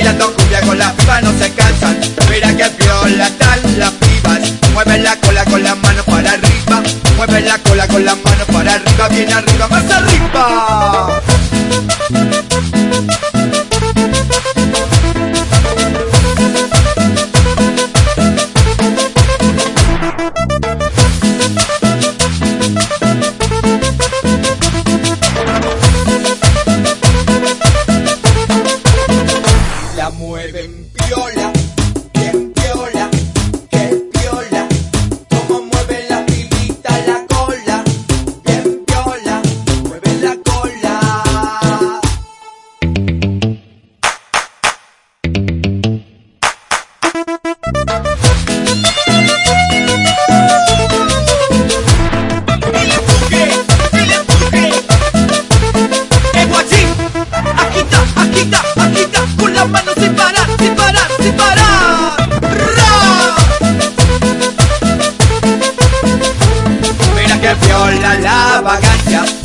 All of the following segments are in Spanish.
Bailando cumbia con las pibas no se cansan. Mira que piola tal las pibas Mueve la cola con las manos para arriba Mueve la cola con las manos para arriba Bien arriba, más mueven piola,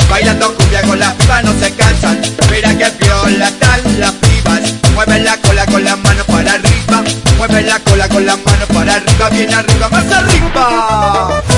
Bailando cumbia con las no se cansan. Mira que viola están las pibas. Mueve la cola con las manos para arriba. Mueve la cola con las manos para arriba. Bien arriba, más arriba